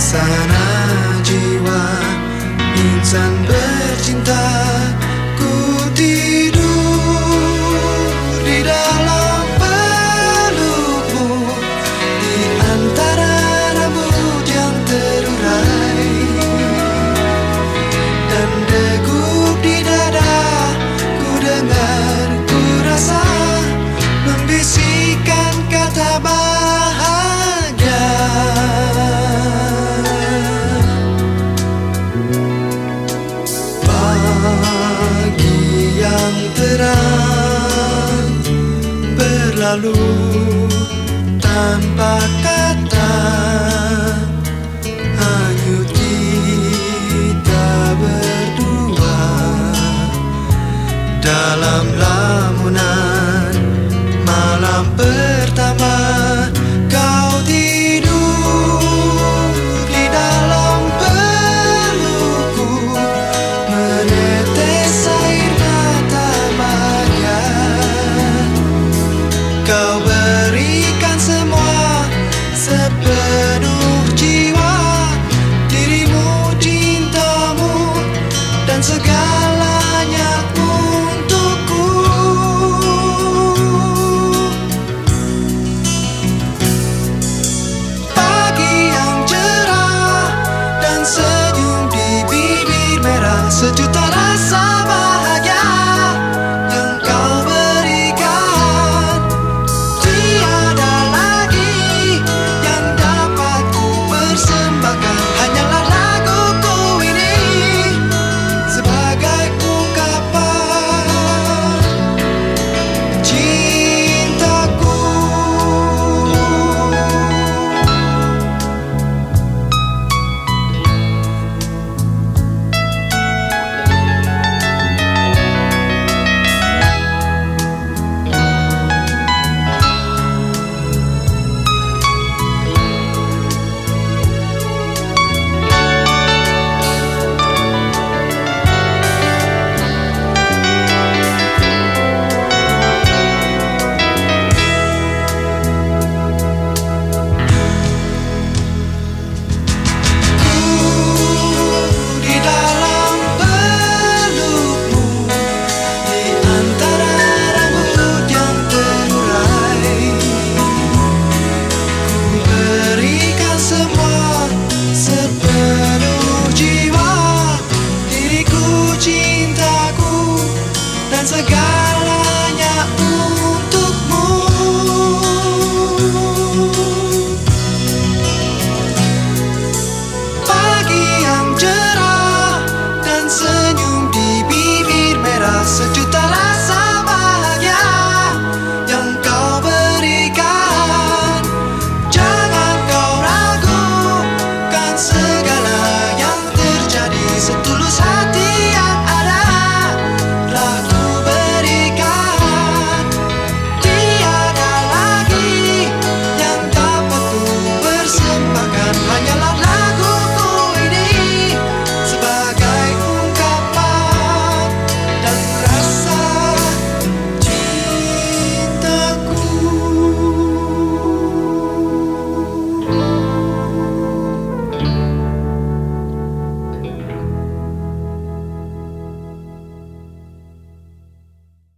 Sana jiwa insan bercinta. lalu tanpa kata hanyut kita berdua dalam lamunan malam 这感。cintaku dan segala